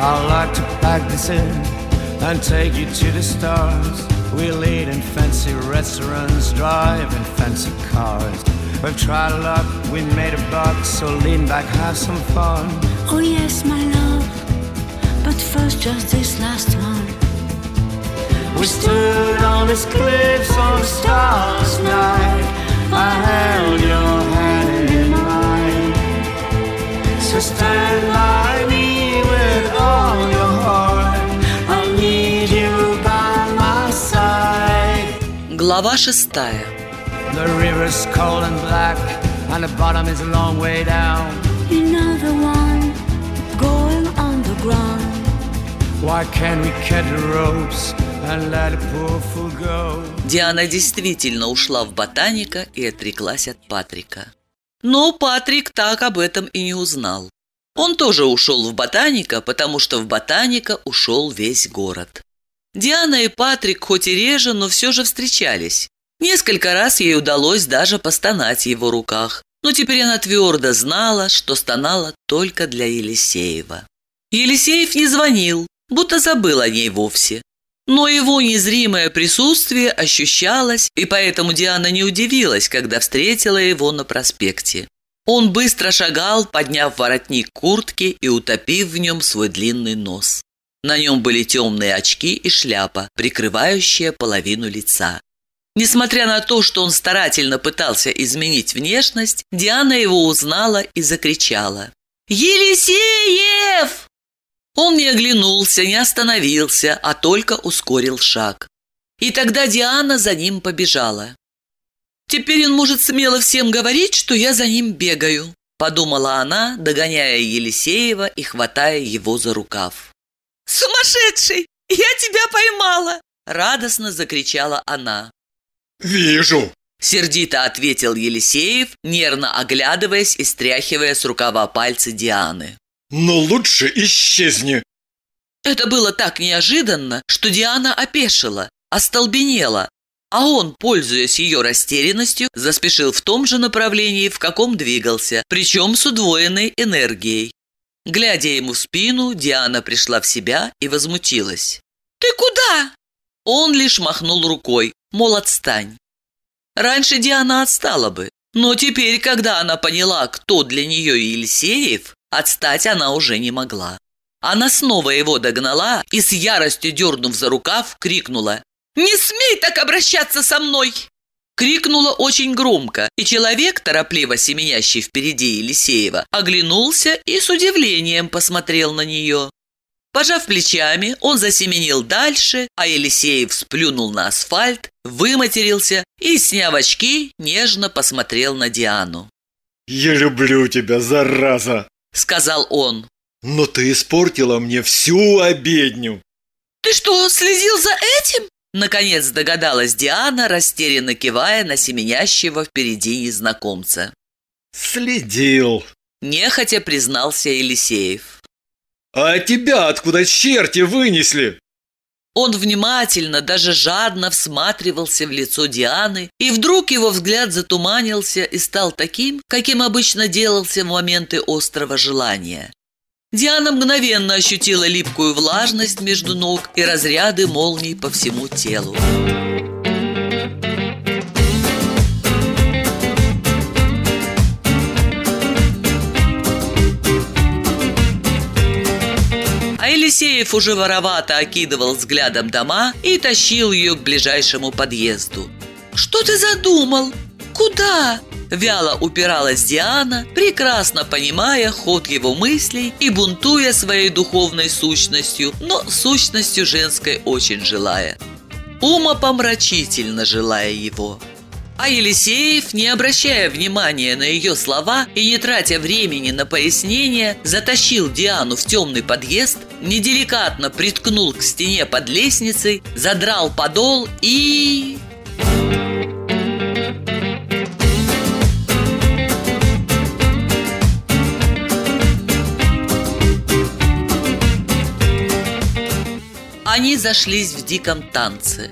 I'd like to pack this in and take you to the stars. We'll eat in fancy restaurants, drive in fancy cars. We've tried a lot, we made a buck, so lean back, have some fun. Oh yes, my love. But first, just this last one. We stood on these cliffs on a starless night. I held your hand in mine. So stand by fool go? Диана действительно ушла в ботаника и отреклась от Патрика. Но Патрик так об этом и не узнал. Он тоже ушел в ботаника, потому что в ботаника ушел весь город. Диана и Патрик хоть и реже, но все же встречались. Несколько раз ей удалось даже постонать его руках, но теперь она твердо знала, что стонала только для Елисеева. Елисеев не звонил, будто забыл о ней вовсе. Но его незримое присутствие ощущалось, и поэтому Диана не удивилась, когда встретила его на проспекте. Он быстро шагал, подняв воротник куртки и утопив в нем свой длинный нос. На нем были темные очки и шляпа, прикрывающая половину лица. Несмотря на то, что он старательно пытался изменить внешность, Диана его узнала и закричала. «Елисеев!» Он не оглянулся, не остановился, а только ускорил шаг. И тогда Диана за ним побежала. «Теперь он может смело всем говорить, что я за ним бегаю», подумала она, догоняя Елисеева и хватая его за рукав. «Сумасшедший! Я тебя поймала!» радостно закричала она. «Вижу!» Сердито ответил Елисеев, нервно оглядываясь и стряхивая с рукава пальцы Дианы. «Но лучше исчезни!» Это было так неожиданно, что Диана опешила, остолбенела, а он, пользуясь ее растерянностью, заспешил в том же направлении, в каком двигался, причем с удвоенной энергией. Глядя ему в спину, Диана пришла в себя и возмутилась. «Ты куда?» Он лишь махнул рукой, мол, отстань. Раньше Диана отстала бы, но теперь, когда она поняла, кто для нее Елисеев, отстать она уже не могла. Она снова его догнала и с яростью дернув за рукав, крикнула «Не смей так обращаться со мной!» Крикнула очень громко, и человек, торопливо семенящий впереди Елисеева, оглянулся и с удивлением посмотрел на нее. Пожав плечами, он засеменил дальше, а Елисеев сплюнул на асфальт, выматерился и, сняв очки, нежно посмотрел на Диану. «Я люблю тебя, зараза!» – сказал он. «Но ты испортила мне всю обедню!» «Ты что, следил за этим?» Наконец догадалась Диана, растерянно кивая на семенящего впереди незнакомца. «Следил!» – нехотя признался Елисеев. «А тебя откуда черти вынесли?» Он внимательно, даже жадно всматривался в лицо Дианы, и вдруг его взгляд затуманился и стал таким, каким обычно делался в моменты острого желания. Диана мгновенно ощутила липкую влажность между ног и разряды молний по всему телу. А Елисеев уже воровато окидывал взглядом дома и тащил ее к ближайшему подъезду. «Что ты задумал? Куда?» Вяло упиралась Диана, прекрасно понимая ход его мыслей и бунтуя своей духовной сущностью, но сущностью женской очень желая. Умопомрачительно желая его. А Елисеев, не обращая внимания на ее слова и не тратя времени на пояснение, затащил Диану в темный подъезд, неделикатно приткнул к стене под лестницей, задрал подол и... Они зашлись в диком танце.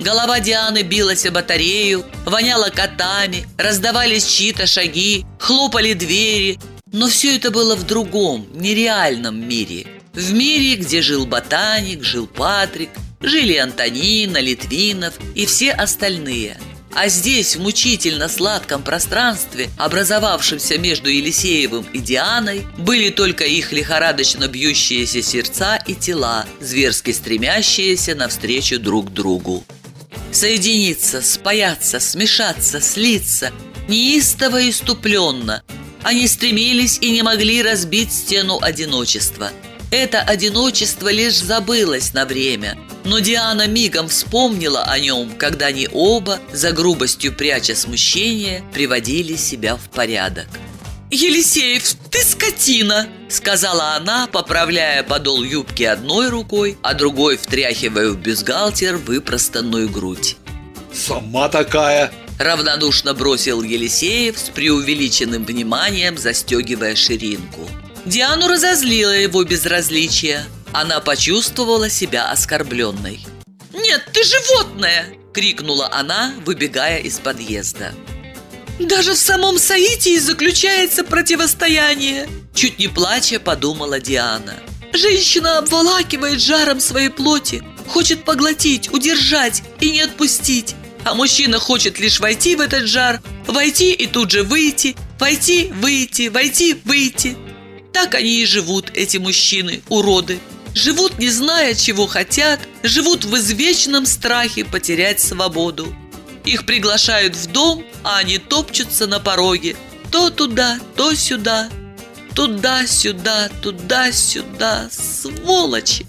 Голова Дианы билась о батарею, воняла котами, раздавались чьи-то шаги, хлопали двери. Но все это было в другом, нереальном мире. В мире, где жил ботаник, жил Патрик, жили Антонина, Литвинов и все остальные. А здесь, в мучительно сладком пространстве, образовавшемся между Елисеевым и Дианой, были только их лихорадочно бьющиеся сердца и тела, зверски стремящиеся навстречу друг другу. Соединиться, спаяться, смешаться, слиться, неистово и ступленно. Они стремились и не могли разбить стену одиночества. Это одиночество лишь забылось на время, но Диана мигом вспомнила о нем, когда они оба, за грубостью пряча смущение, приводили себя в порядок. «Елисеев, ты скотина!» – сказала она, поправляя подол юбки одной рукой, а другой втряхивая в бюстгальтер выпростанную грудь. Сама такая. Равнодушно бросил Елисеев с преувеличенным вниманием, застегивая ширинку. Диану разозлило его безразличие. Она почувствовала себя оскорбленной. «Нет, ты животное!» – крикнула она, выбегая из подъезда. «Даже в самом Саитии заключается противостояние!» Чуть не плача подумала Диана. «Женщина обволакивает жаром своей плоти, хочет поглотить, удержать и не отпустить, а мужчина хочет лишь войти в этот жар, войти и тут же выйти, войти, выйти, войти, выйти. Так они и живут, эти мужчины, уроды. Живут, не зная, чего хотят, живут в извечном страхе потерять свободу. Их приглашают в дом, а они топчутся на пороге. То туда, то сюда. Туда-сюда, туда-сюда. Сволочи!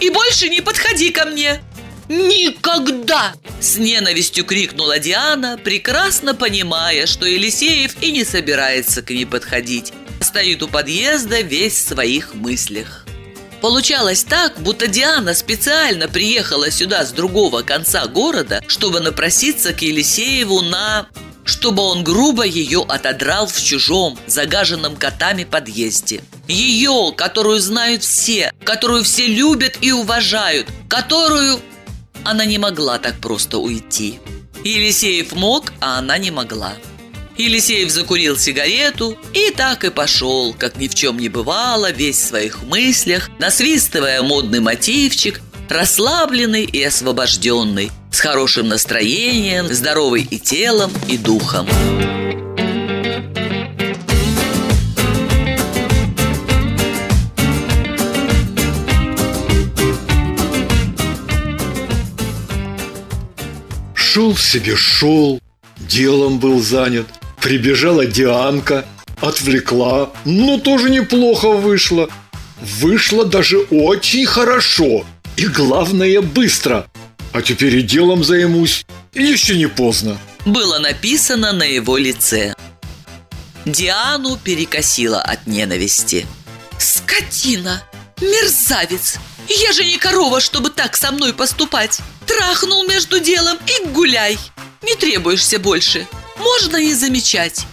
И больше не подходи ко мне! «Никогда!» – с ненавистью крикнула Диана, прекрасно понимая, что Елисеев и не собирается к ней подходить. Стоит у подъезда весь в своих мыслях. Получалось так, будто Диана специально приехала сюда с другого конца города, чтобы напроситься к Елисееву на... чтобы он грубо ее отодрал в чужом, загаженном котами подъезде. Ее, которую знают все, которую все любят и уважают, которую... Она не могла так просто уйти. Елисеев мог, а она не могла. Елисеев закурил сигарету и так и пошел, как ни в чем не бывало, весь в своих мыслях, насвистывая модный мотивчик, расслабленный и освобожденный, с хорошим настроением, здоровый и телом, и духом. Шел себе шел, делом был занят. Прибежала Дианка, отвлекла, но тоже неплохо вышло. Вышло даже очень хорошо. И главное, быстро. А теперь и делом займусь. Еще не поздно. Было написано на его лице. Диану перекосила от ненависти. «Скотина! Мерзавец! Я же не корова, чтобы так со мной поступать! Трахнул между делом и гуляй! Не требуешься больше! Можно не замечать!»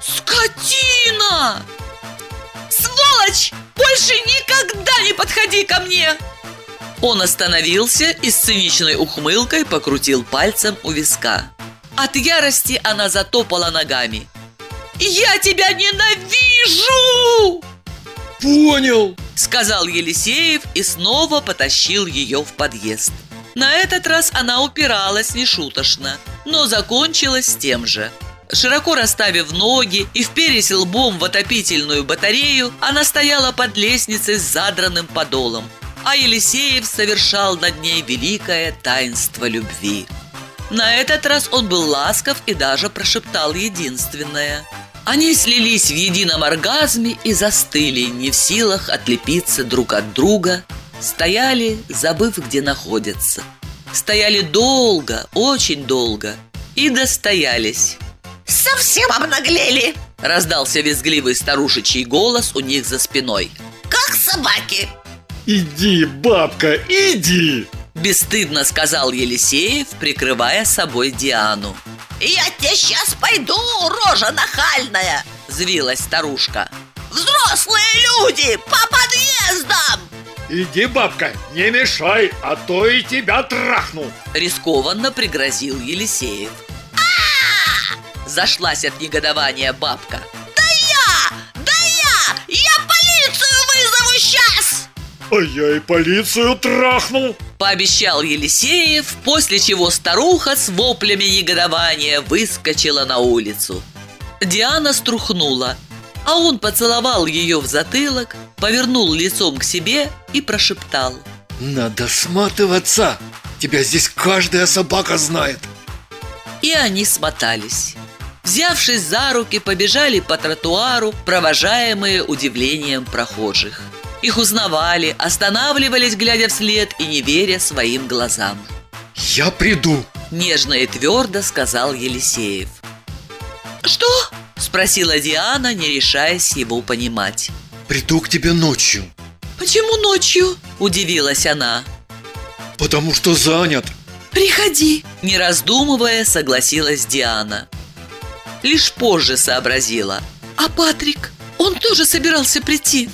«Скотина! Сволочь! Больше никогда не подходи ко мне!» Он остановился и с циничной ухмылкой покрутил пальцем у виска. От ярости она затопала ногами. «Я тебя ненавижу!» Понял. Сказал Елисеев и снова потащил ее в подъезд. На этот раз она упиралась нешуточно, но закончилась тем же. Широко расставив ноги и вперясь лбом в отопительную батарею, она стояла под лестницей с задранным подолом, а Елисеев совершал над ней великое таинство любви. На этот раз он был ласков и даже прошептал единственное. Они слились в едином оргазме и застыли, не в силах отлепиться друг от друга, стояли, забыв, где находятся. Стояли долго, очень долго и достоялись. Совсем обнаглели, Раздался визгливый старушечий голос у них за спиной. как собаки. Иди, бабка, иди. Бесстыдно сказал Елисеев, прикрывая собой Диану. Я тебе сейчас пойду, рожа нахальная. Звилась старушка. Взрослые люди по подъездам. Иди, бабка, не мешай, а то и тебя трахну. Рискованно пригрозил Елисеев. Зашлась от негодования бабка. Да я, да я, я полицию вызову сейчас. А я и полицию трахнул. Пообещал Елисеев, после чего старуха с воплями негодования выскочила на улицу. Диана струхнула, а он поцеловал ее в затылок, повернул лицом к себе и прошептал. Надо сматываться. Тебя здесь каждая собака знает. И они смотались. Взявшись за руки, побежали по тротуару, провожаемые удивлением прохожих. Их узнавали, останавливались, глядя вслед и не веря своим глазам. Я приду. Нежно и твердо сказал Елисеев. «Что?» – спросила Диана, не решаясь его понимать. Приду к тебе ночью. «Почему ночью?» – удивилась она. Потому что занят. «Приходи!» – не раздумывая, согласилась Диана. Лишь позже сообразила. «А Патрик? Он тоже собирался прийти?»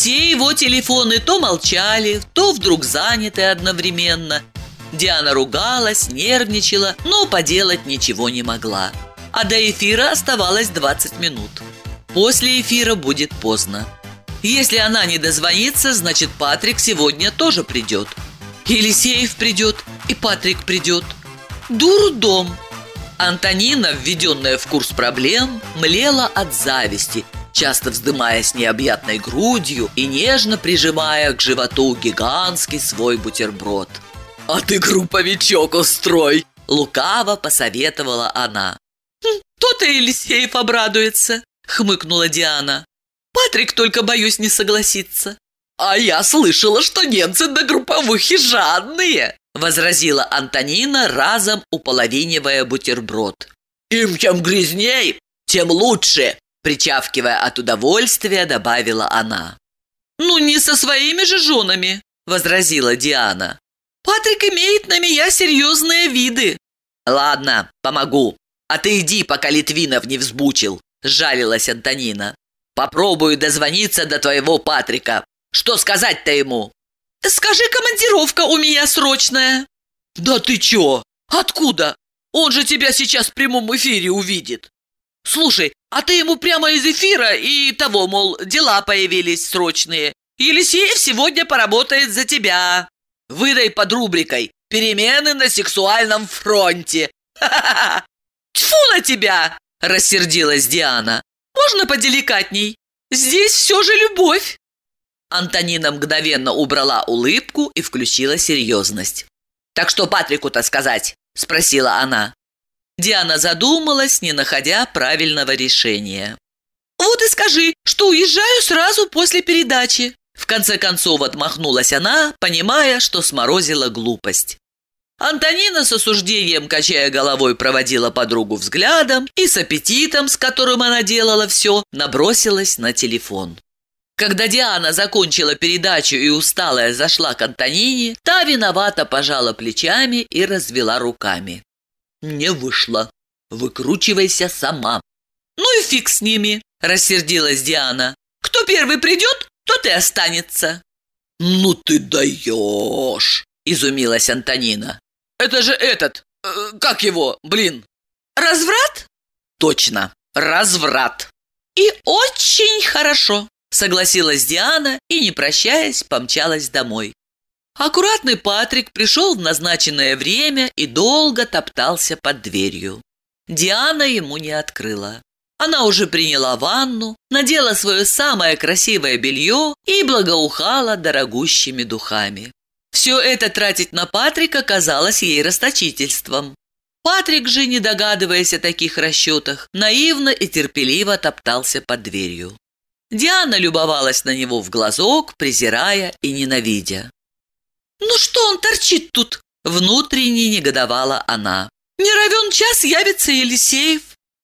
Все его телефоны то молчали, то вдруг заняты одновременно. Диана ругалась, нервничала, но поделать ничего не могла. А до эфира оставалось 20 минут. После эфира будет поздно. Если она не дозвонится, значит Патрик сегодня тоже придет. Елисеев придет, и Патрик придет. Дурдом. Антонина, введенная в курс проблем, млела от зависти – часто вздымаясь необъятной грудью и нежно прижимая к животу гигантский свой бутерброд. «А ты групповичок устрой!» – лукаво посоветовала она. «Хм, «То-то Елисеев обрадуется!» – хмыкнула Диана. «Патрик только, боюсь, не согласится». «А я слышала, что немцы до групповухи жадные!» – возразила Антонина, разом уполовинивая бутерброд. «Им чем грязней, тем лучше!» Причавкивая от удовольствия, добавила она. «Ну, не со своими же женами», – возразила Диана. «Патрик имеет на меня серьезные виды». «Ладно, помогу. А ты иди, пока Литвинов не взбучил», – жалилась Антонина. «Попробую дозвониться до твоего Патрика. Что сказать-то ему?» «Скажи, командировка у меня срочная». «Да ты чё? Откуда? Он же тебя сейчас в прямом эфире увидит». «Слушай, а ты ему прямо из эфира и того, мол, дела появились срочные. Елисеев сегодня поработает за тебя. Выдай под рубрикой «Перемены на сексуальном фронте». Ха-ха-ха! Тьфу на тебя!» – рассердилась Диана. «Можно поделикатней? Здесь все же любовь!» Антонина мгновенно убрала улыбку и включила серьезность. «Так что Патрику-то сказать?» – спросила она. Диана задумалась, не находя правильного решения. «Вот и скажи, что уезжаю сразу после передачи!» В конце концов отмахнулась она, понимая, что сморозила глупость. Антонина с осуждением, качая головой, проводила подругу взглядом и с аппетитом, с которым она делала все, набросилась на телефон. Когда Диана закончила передачу и усталая зашла к Антонине, та виновато пожала плечами и развела руками. «Не вышло. Выкручивайся сама». «Ну и фиг с ними», – рассердилась Диана. «Кто первый придет, тот и останется». «Ну ты даешь!» – изумилась Антонина. «Это же этот, э, как его, блин?» «Разврат?» «Точно, разврат». «И очень хорошо», – согласилась Диана и, не прощаясь, помчалась домой. Аккуратный Патрик пришел в назначенное время и долго топтался под дверью. Диана ему не открыла. Она уже приняла ванну, надела свое самое красивое белье и благоухала дорогущими духами. Все это тратить на Патрика казалось ей расточительством. Патрик же, не догадываясь о таких расчетах, наивно и терпеливо топтался под дверью. Диана любовалась на него в глазок, презирая и ненавидя. «Ну что он торчит тут?» – внутренне негодовала она. «Не равен час явится Елисеев.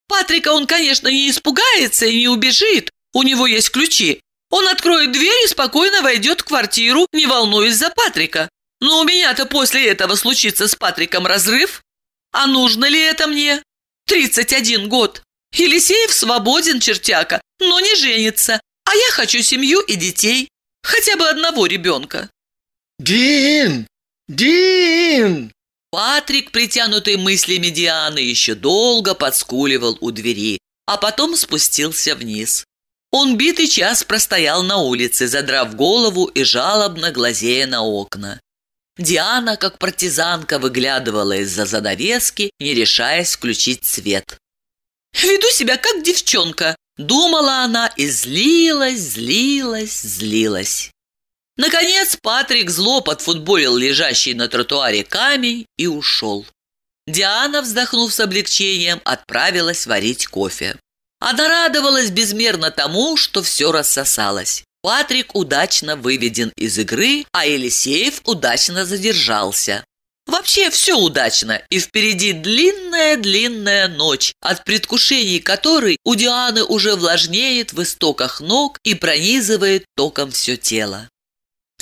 Патрика он, конечно, не испугается и не убежит. У него есть ключи. Он откроет дверь и спокойно войдет в квартиру, не волнуясь за Патрика. Но у меня-то после этого случится с Патриком разрыв. А нужно ли это мне? 31 год. Елисеев свободен, чертяка, но не женится. А я хочу семью и детей. Хотя бы одного ребенка. Дин! Дин! Патрик, притянутый мыслями Дианы, еще долго подскуливал у двери, а потом спустился вниз. Он битый час простоял на улице, задрав голову и жалобно глазея на окна. Диана, как партизанка, выглядывала из-за занавески, не решаясь включить свет. «Веду себя как девчонка», — думала она и злилась, злилась, злилась. Наконец Патрик зло подфутболил лежащий на тротуаре камень и ушел. Диана, вздохнув с облегчением, отправилась варить кофе. Она радовалась безмерно тому, что все рассосалось. Патрик удачно выведен из игры, а Елисеев удачно задержался. Вообще все удачно, и впереди длинная-длинная ночь, от предвкушений которой у Дианы уже влажнеет в истоках ног и пронизывает током все тело.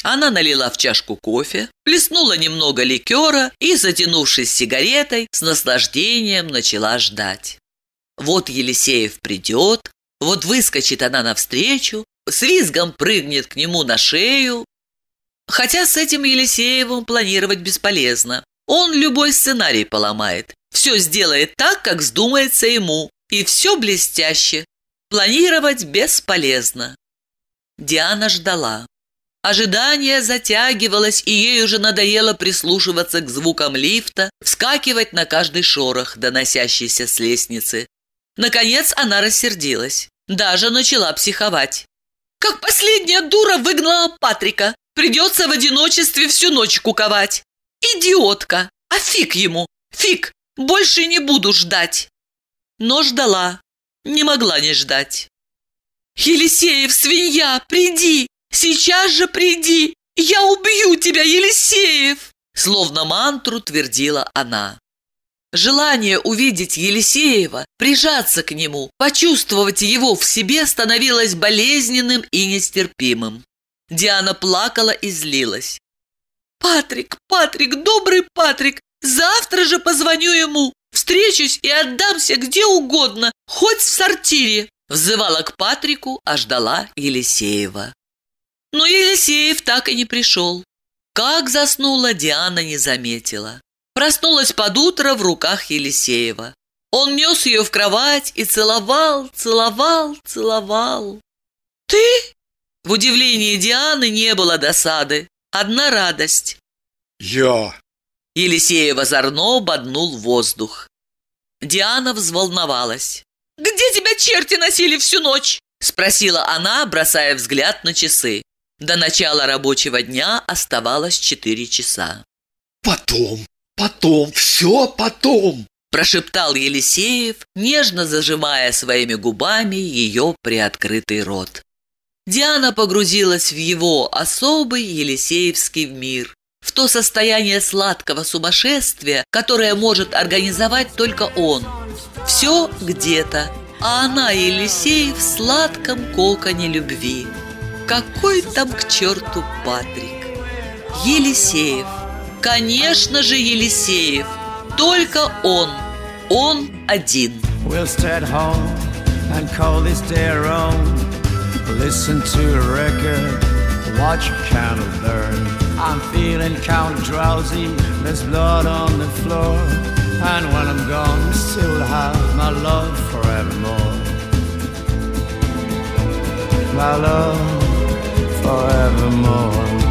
Она налила в чашку кофе, плеснула немного ликера и, затянувшись сигаретой, с наслаждением начала ждать. Вот Елисеев придет, вот выскочит она навстречу, с визгом прыгнет к нему на шею. Хотя с этим Елисеевым планировать бесполезно. Он любой сценарий поломает. Все сделает так, как вздумается ему. И все блестяще. Планировать бесполезно. Диана ждала. Ожидание затягивалось, и ей уже надоело прислушиваться к звукам лифта, вскакивать на каждый шорох, доносящийся с лестницы. Наконец она рассердилась. Даже начала психовать. Как последняя дура выгнала Патрика. Придется в одиночестве всю ночь куковать. Идиотка! А фиг ему! Фиг! Больше не буду ждать. Но ждала. Не могла не ждать. «Елисеев, свинья, приди! Сейчас же приди! Я убью тебя, Елисеев!» Словно мантру твердила она. Желание увидеть Елисеева, прижаться к нему, почувствовать его в себе становилось болезненным и нестерпимым. Диана плакала и злилась. «Патрик, Патрик, добрый Патрик, завтра же позвоню ему, встречусь и отдамся где угодно, хоть в сортире!» Взывала к Патрику, а ждала Елисеева. Но Елисеев так и не пришел. Как заснула, Диана не заметила. Проснулась под утро в руках Елисеева. Он нес ее в кровать и целовал, целовал, целовал. «Ты?» В удивлении Дианы не было досады, одна радость. Я. Елисеев озорно боднул воздух. Диана взволновалась. «Где тебя черти носили всю ночь?» Спросила она, бросая взгляд на часы. До начала рабочего дня оставалось четыре часа. Потом, потом, все потом. Прошептал Елисеев, нежно зажимая своими губами ее приоткрытый рот. Диана погрузилась в его особый Елисеевский мир, в то состояние сладкого сумасшествия, которое может организовать только он. Все где-то, а она, Елисеев, в сладком коконе любви. Какой там к черту Патрик? Елисеев. Конечно же Елисеев. Только он. Он один. We'll stay home and call this day our own. Listen to a record, watch a candle burn. I'm feeling kind of drowsy, there's blood on the floor. And when I'm gone, you still have my love forevermore. My love forevermore.